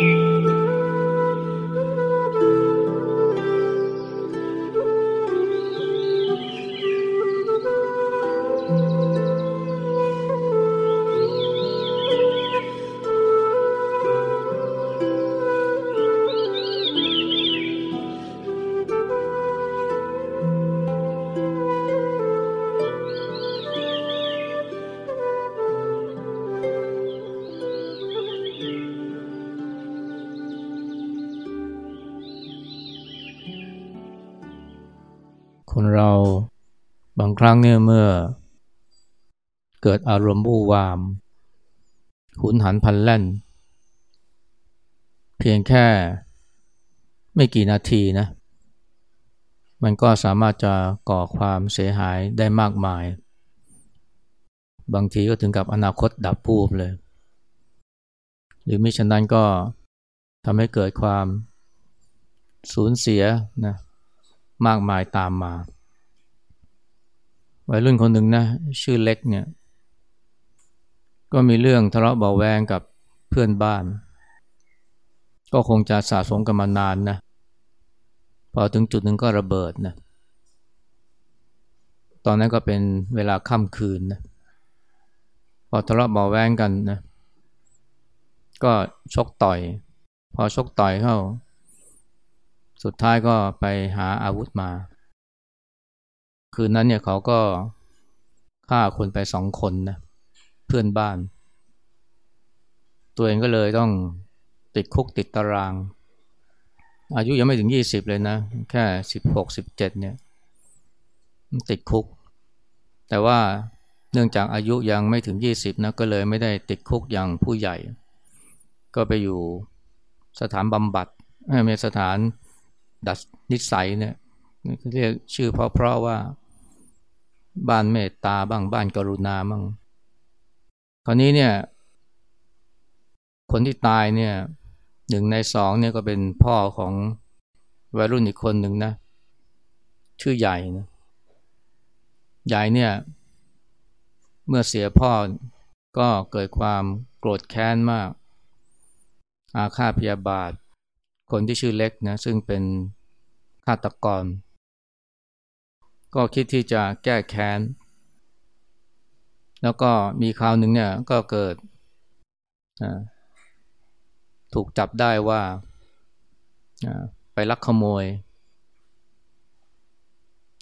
you. คนเราบางครั้งเนี่ยเมื่อ เกิดอารมณ์บูวาม หุนหันพันแล่น เพียงแค่ไม่กี่นาทีนะ มันก็สามารถจะก่อความเสียหายได้มากมาย บางทีก็ถึงกับอนาคตดับปูบเลย หรือมิฉะนั้นก็ทำให้เกิดความสูญเสียนะ มากมายตามมา วัยรุ่นคนหนึ่งนะ ชื่อเล็กเนี่ย ก็มีเรื่องทะเลาะเบาแวงกับเพื่อนบ้าน ก็คงจะสะสมกันมานานนะ พอถึงจุดหนึ่งก็ระเบิดนะ ตอนนั้นก็เป็นเวลาค่ำคืนนะ พอทะเลาะเบาแวงกันนะ ก็ชกต่อย พอชกต่อยเข้า สุดท้ายก็ไปหาอาวุธมา คืนนั้นเนี่ยเขาก็ฆ่าคนไปสองคนนะเพื่อนบ้าน ตัวเองก็เลยต้องติดคุกติดตาราง อายุยังไม่ถึงยี่สิบเลยนะ แค่สิบหกสิบเจ็ดเนี่ย ติดคุก แต่ว่าเนื่องจากอายุยังไม่ถึงยี่สิบนะก็เลยไม่ได้ติดคุกอย่างผู้ใหญ่ ก็ไปอยู่สถานบำบัดไม่สถาน ดัดนิสัยเนี่ยเรียกชื่อเพราะเพราะว่า บ้านเมตตาบ้างบ้านกรุณาบ้างคราวนี้เนี่ยคนที่ตายเนี่ยหนึ่งในสองเนี่ยก็เป็นพ่อของวัยรุ่นอีกคนหนึ่งนะ ชื่อใหญ่นะใหญ่เนี่ย เมื่อเสียพ่อก็เกิดความโกรธแค้นมาก อาฆาตพยาบาท คนที่ชื่อเล็กนะซึ่งเป็นฆาตกร ก็คิดที่จะแก้แค้น แล้วก็มีคราวหนึ่งเนี่ยก็เกิด ถูกจับได้ว่าไปลักขโมย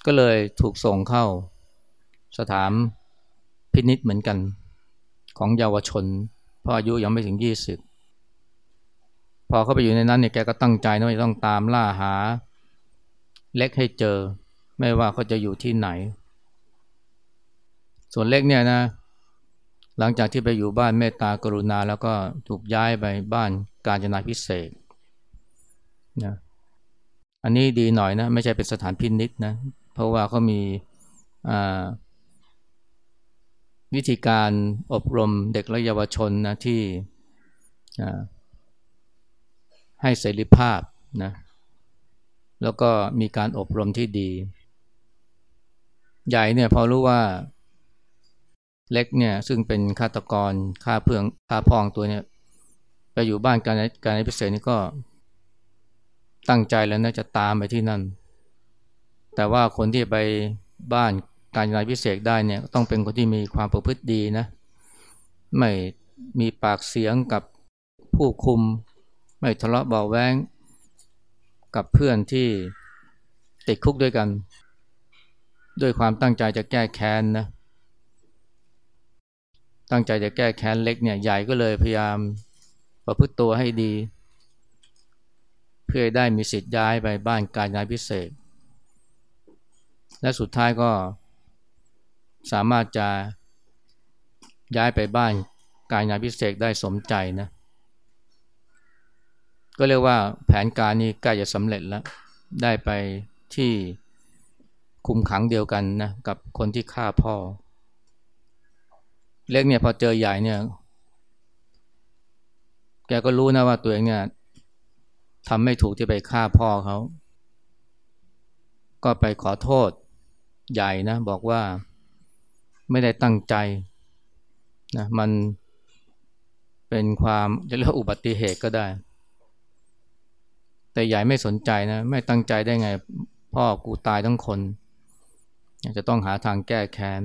ก็เลยถูกส่งเข้าสถานพินิษเหมือนกันของเยาวชน เพราะอายุยังไม่ถึงยี่สิบ พอเข้าไปอยู่ในนั้นเนี่ยแกก็ตั้งใจนะว่าต้องตามล่าหา เล็กให้เจอ ไม่ว่าเขาจะอยู่ที่ไหน ส่วนเล็กเนี่ยนะ หลังจากที่ไปอยู่บ้านเมตตากรุณาแล้วก็ถูกย้ายไปบ้านการจนาพิเศษนะอันนี้ดีหน่อยนะ ไม่ใช่เป็นสถานพินิษนะ เพราะว่าเขามีวิธีการอบรมเด็กและเยาวชนนะที่ ให้เสรีภาพนะแล้วก็มีการอบรมที่ดี ใหญ่เนี่ยพอรู้ว่าเล็กเนี่ยซึ่งเป็นฆาตกรฆ่าเพื่องฆ่าพองตัวเนี่ย ไปอยู่บ้านการการพิเศษนี่ก็ตั้งใจแล้วนะจะตามไปที่นั่น แต่ว่าคนที่ไปบ้านการงานพิเศษได้เนี่ยต้องเป็นคนที่มีความประพฤติดีนะ ไม่มีปากเสียงกับผู้คุม ไม่ทะเลาะเบาแวงกับเพื่อนที่ติดคุกด้วยกัน ด้วยความตั้งใจจะแก้แค้นนะ ตั้งใจจะแก้แค้นเล็กเนี่ยใหญ่ก็เลยพยายามประพฤติตัวให้ดี เพื่อได้มีสิทธิ์ย้ายไปบ้านการงานพิเศษ และสุดท้ายก็สามารถจะย้ายไปบ้านการงานพิเศษได้สมใจนะ ก็เรียกว่าแผนการนี้ใกล้จะสำเร็จแล้ว ได้ไปที่คุมขังเดียวกันนะกับคนที่ฆ่าพ่อ เล็กเนี่ยพอเจอใหญ่เนี่ย แกก็รู้นะว่าตัวเองเนี่ยทำไม่ถูกที่ไปฆ่าพ่อเขา ก็ไปขอโทษใหญ่นะ บอกว่าไม่ได้ตั้งใจนะมันเป็นความจะเรียกอุบัติเหตุก็ได้ แต่ใหญ่ไม่สนใจนะ ไม่ตั้งใจได้ไง พ่อกูตายทั้งคนจะต้องหาทางแก้แค้น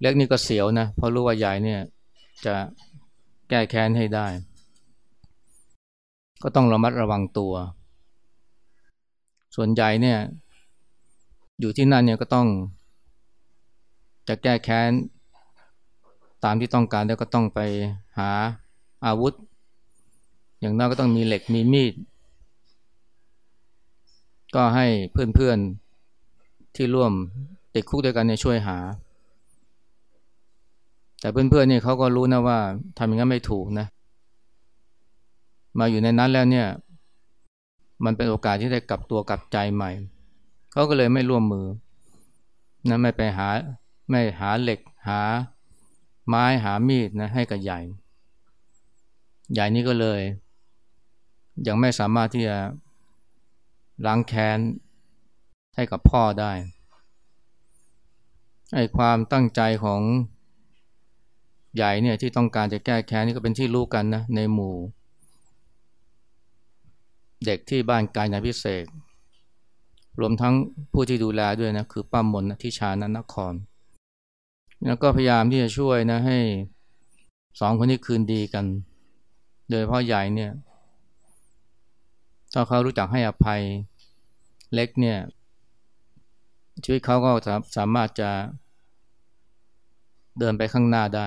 เล็กนี่ก็เสียวนะ เพราะรู้ว่าใหญ่เนี่ย จะแก้แค้นให้ได้ ก็ต้องระมัดระวังตัว ส่วนใหญ่เนี่ย อยู่ที่นั่นเนี่ยก็ต้อง จะแก้แค้น ตามที่ต้องการแล้วก็ต้องไปหาอาวุธ อย่างน้อยก็ต้องมีเหล็กมีมีด ก็ให้เพื่อนๆที่ร่วมติดคุกด้วยกันเนี่ยช่วยหา แต่เพื่อนๆเนี่ยเขาก็รู้นะว่าทำอย่างนั้นไม่ถูกนะ มาอยู่ในนั้นแล้วเนี่ย มันเป็นโอกาสที่ได้กลับตัวกลับใจใหม่ เขาก็เลยไม่ร่วมมือนะไม่ไปหาไม่หาเหล็กหาไม้หามีดนะให้กับใหญ่ ใหญ่นี่ก็เลย ยังไม่สามารถที่จะล้างแค้นให้กับพ่อได้ไอ้ความตั้งใจของใหญ่เนี่ยที่ต้องการจะแก้แค้นนี่ก็เป็นที่รู้กันนะในหมู่ เด็กที่บ้านกายนาพิเศษ รวมทั้งผู้ที่ดูแลด้วยนะคือป้ามนนะที่ชานันนคร แล้วก็พยายามที่จะช่วยนะให้สองคนนี้คืนดีกัน โดยพราะใหญ่เนี่ย ถ้าเขารู้จักให้อภัยเล็กเนี่ย ชีวิตเขาก็สามารถจะเดินไปข้างหน้าได้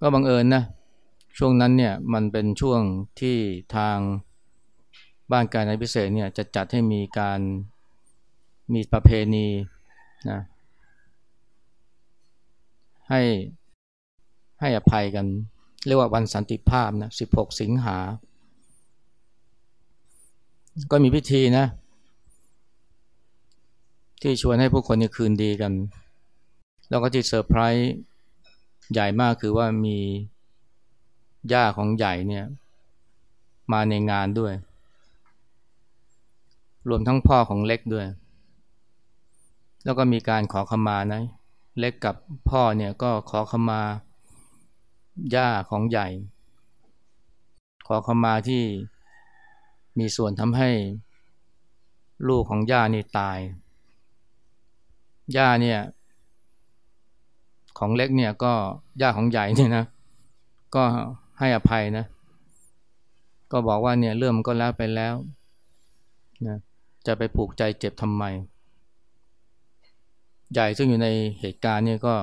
ก็บังเอิญนะ ช่วงนั้นเนี่ยมันเป็นช่วงที่ทางบ้านการในพิเศษเนี่ยจะจัดให้มีการมีประเพณีนะให้ให้อภัยกัน เรียกว่าวันสันติภาพนะ 16 สิงหา ก็มีพิธีนะ ที่ชวนให้ผู้คนนี่คืนดีกัน แล้วก็ที่เซอร์ไพรส์ใหญ่มากคือว่ามีย่าของใหญ่เนี่ยมาในงานด้วย รวมทั้งพ่อของเล็กด้วย แล้วก็มีการขอขมานะ เล็กกับพ่อเนี่ยก็ขอขมาย่าของใหญ่ ขอขมาที่ มีส่วนทำให้ลูกของย่านี่ตาย ย่าเนี่ย ของเล็กเนี่ยก็ย่าของใหญ่เนี่ยนะ ก็ให้อภัยนะ ก็บอกว่าเนี่ยเรื่องมันก็แล้วไปแล้วนะจะไปผูกใจเจ็บทำไม ใหญ่ซึ่งอยู่ในเหตุการณ์เนี่ยก็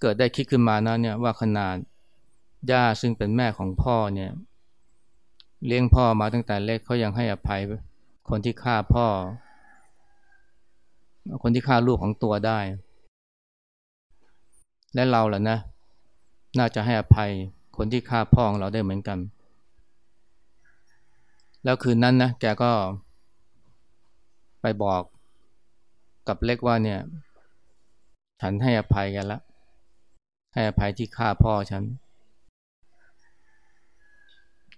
เกิดได้คิดขึ้นมานะเนี่ยว่าขนาดย่าซึ่งเป็นแม่ของพ่อเนี่ย เลี้ยงพ่อมาตั้งแต่เล็กเขายังให้อภัย คนที่ฆ่าพ่อ คนที่ฆ่าลูกของตัวได้ และเราล่ะนะ น่าจะให้อภัย คนที่ฆ่าพ่อของเราได้เหมือนกัน แล้วคืนนั้นนะแกก็ ไปบอกกับเล็กว่าเนี่ย ฉันให้อภัยกันละให้อภัยที่ฆ่าพ่อฉัน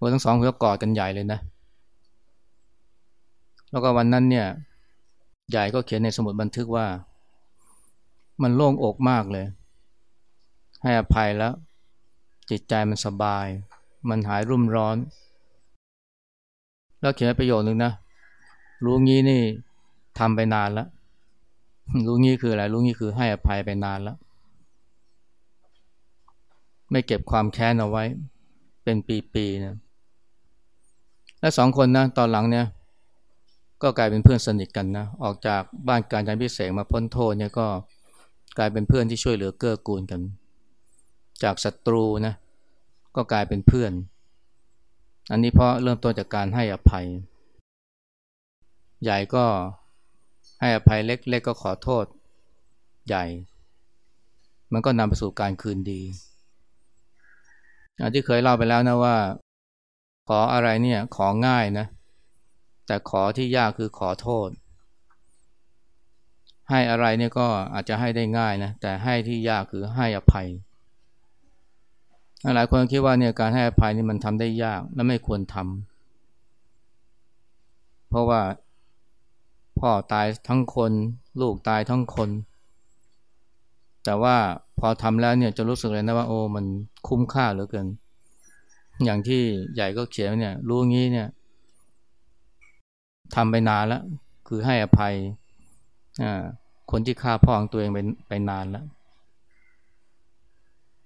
วันทั้งสองเพื่อกอดกันใหญ่เลยนะ แล้วก็วันนั้นเนี่ย ใหญ่ก็เขียนในสมุดบันทึกว่า มันโล่งอกมากเลย ให้อภัยแล้ว จิตใจมันสบาย มันหายรุ่มร้อน แล้วเขียนประโยชน์หนึ่งนะ รู้งี้นี่ทำไปนานแล้ว รู้งี้คืออะไร รู้งี้คือให้อภัยไปนานแล้ว ไม่เก็บความแค้นเอาไว้ เป็นปีๆนะ และสองคนนะตอนหลังเนี่ยก็กลายเป็นเพื่อนสนิทกันนะออกจากบ้านการจันพิเศษมาพ้นโทษเนี่ยก็กลายเป็นเพื่อนที่ช่วยเหลือเกื้อกูลกัน จากศัตรูนะก็กลายเป็นเพื่อน อันนี้เพราะเริ่มต้นจากการให้อภัย ใหญ่ก็ให้อภัยเล็กเล็กก็ขอโทษใหญ่ มันก็นำไปสู่การคืนดีที่เคยเล่าไปแล้วนะว่า ขออะไรเนี่ยของง่ายนะ แต่ขอที่ยากคือขอโทษ ให้อะไรเนี่ยก็อาจจะให้ได้ง่ายนะแต่ให้ที่ยากคือให้อภัยหลายคนคิดว่าเนี่ยการให้อภัยนี่มันทำได้ยากและไม่ควรทำเพราะว่าพ่อตายทั้งคน ลูกตายทั้งคน แต่ว่าพอทำแล้วเนี่ยจะรู้สึกเลยนะว่าโอ้มันคุ้มค่าเหลือเกิน อย่างที่ใหญ่ก็เขียนเนี่ย รู้งี้เนี่ยทำไปนานแล้ว คือให้อภัยคนที่ฆ่าพ่อของตัวเองไปไปนานแล้ว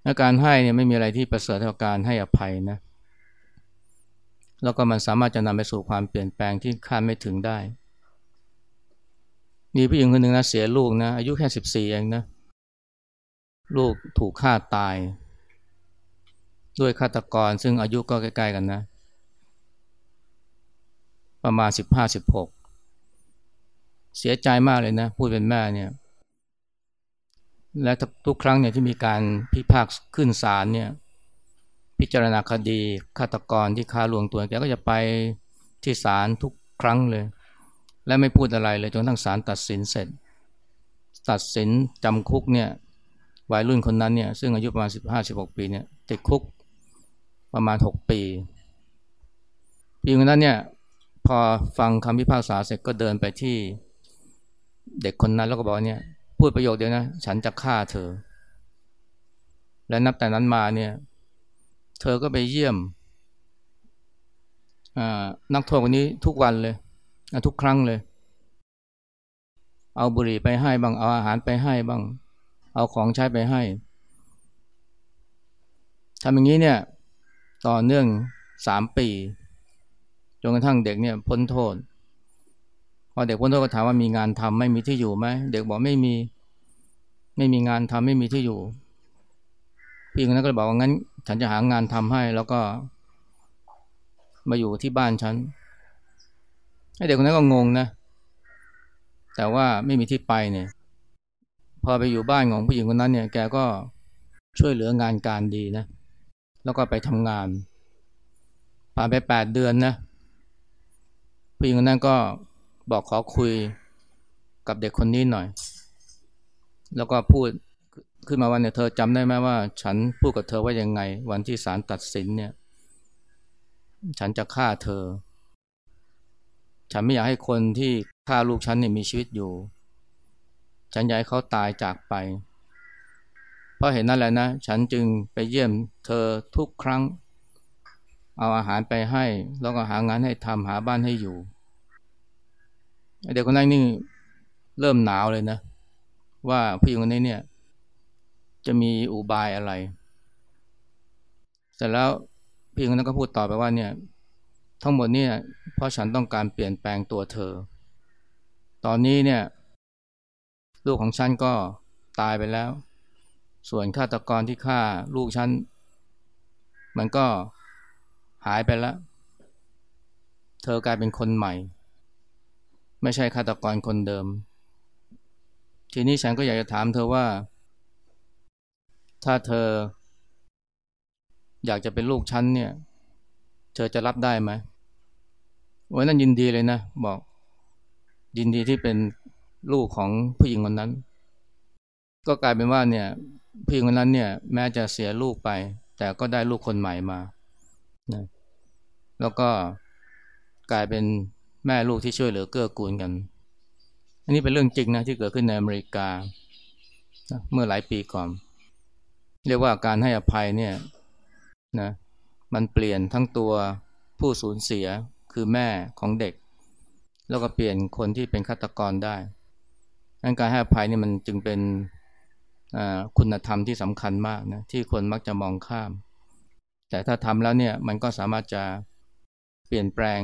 และการให้เนี่ยไม่มีอะไรที่ประเสริฐเท่าการให้อภัยนะ แล้วก็มันสามารถจะนำไปสู่ความเปลี่ยนแปลงที่คาดไม่ถึงได้ มีผู้หญิงคนหนึ่งนะเสียลูกนะ อายุแค่สิบสี่เองนะ ลูกถูกฆ่าตาย ด้วยฆาตกรซึ่งอายุก็ใกล้ ๆ กันนะ ประมาณสิบห้าสิบหกเสียใจมากเลยนะ พูดเป็นแม่เนี่ย และทุกครั้งเนี่ยที่มีการพิพากษาขึ้นศาลเนี่ย พิจารณาคดีฆาตกรที่ฆ่าลวงตัวแกก็จะไปที่ศาลทุกครั้งเลย และไม่พูดอะไรเลยจนทั้งศาลตัดสินเสร็จ ตัดสินจำคุกเนี่ยวัยรุ่นคนนั้นเนี่ยซึ่งอายุประมาณ15-16ปีเนี่ยติดคุก ประมาณ 6 ปีปีนั้นเนี่ยพอฟังคำพิพากษาเสร็จก็เดินไปที่เด็กคนนั้นแล้วก็บอกเนี่ย พูดประโยคเดียวนะ ฉันจะฆ่าเธอ และนับแต่นั้นมาเนี่ย เธอก็ไปเยี่ยมนักโทษคนนี้ทุกวันเลย ทุกครั้งเลย เอาบุหรี่ไปให้บ้าง เอาอาหารไปให้บ้าง เอาของใช้ไปให้ทำอย่างนี้เนี่ย ต่อเนื่องสามปี จนกระทั่งเด็กเนี่ยพ้นโทษ พอเด็กพ้นโทษก็ถามว่ามีงานทำไม่มีที่อยู่ไหม เด็กบอกไม่มี ไม่มีงานทำไม่มีที่อยู่ พี่คนนั้นก็เลยบอกว่างั้น ฉันจะหางานทำให้ แล้วก็มาอยู่ที่บ้านฉันไอเด็กคนนั้นก็งงนะ แต่ว่าไม่มีที่ไปเนี่ย พอไปอยู่บ้านของผู้หญิงคนนั้นเนี่ย แกก็ช่วยเหลืองานการดีนะ แล้วก็ไปทำงาน ผ่านไปแปดเดือนนะผู้หญิงคนนั้นก็บอกขอคุยกับเด็กคนนี้หน่อย แล้วก็พูดขึ้นมาว่าเนี่ยเธอจำได้ไหมว่า ฉันพูดกับเธอว่ายังไง วันที่ศาลตัดสินเนี่ย ฉันจะฆ่าเธอ ฉันไม่อยากให้คนที่ฆ่าลูกฉันเนี่ยมีชีวิตอยู่ ฉันอยากให้เขาตายจากไป เพราะเห็นนั่นแหละนะ ฉันจึงไปเยี่ยมเธอทุกครั้ง เอาอาหารไปให้ แล้วก็หางานให้ทำหาบ้านให้อยู่เด็กคนนั้นนี่เริ่มหนาวเลยนะ ว่าผู้หญิงคนนี้เนี่ย จะมีอุบายอะไร เสร็จแล้วผู้หญิงคนนั้นก็พูดต่อไปว่าเนี่ย ทั้งหมดเนี่ยเพราะฉันต้องการเปลี่ยนแปลงตัวเธอ ตอนนี้เนี่ย ลูกของฉันก็ตายไปแล้ว ส่วนฆาตกรที่ฆ่าลูกฉัน มันก็หายไปแล้ว เธอกลายเป็นคนใหม่ ไม่ใช่ฆาตกรคนเดิม ทีนี้ฉันก็อยากจะถามเธอว่า ถ้าเธอ อยากจะเป็นลูกฉันเนี่ย เธอจะรับได้ไหมวันนั้นยินดีเลยนะ บอก ยินดีที่เป็นลูกของผู้หญิงคนนั้น ก็กลายเป็นว่าเนี่ย ผู้หญิงคนนั้นเนี่ยแม้จะเสียลูกไป แต่ก็ได้ลูกคนใหม่มานะแล้วก็กลายเป็นแม่ลูกที่ช่วยเหลือเกื้อกูลกัน อันนี้เป็นเรื่องจริงนะที่เกิดขึ้นในอเมริกา เมื่อหลายปีก่อน เรียกว่าการให้อภัยเนี่ยนะมันเปลี่ยนทั้งตัวผู้สูญเสียคือแม่ของเด็ก แล้วก็เปลี่ยนคนที่เป็นฆาตกรได้การให้อภัยนี่มันจึงเป็น คุณธรรมที่สำคัญมากนะที่คนมักจะมองข้าม แต่ถ้าทำแล้วเนี่ยมันก็สามารถจะเปลี่ยนแปลง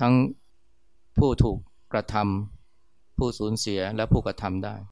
ทั้งผู้ถูกกระทำผู้สูญเสียและผู้กระทำได้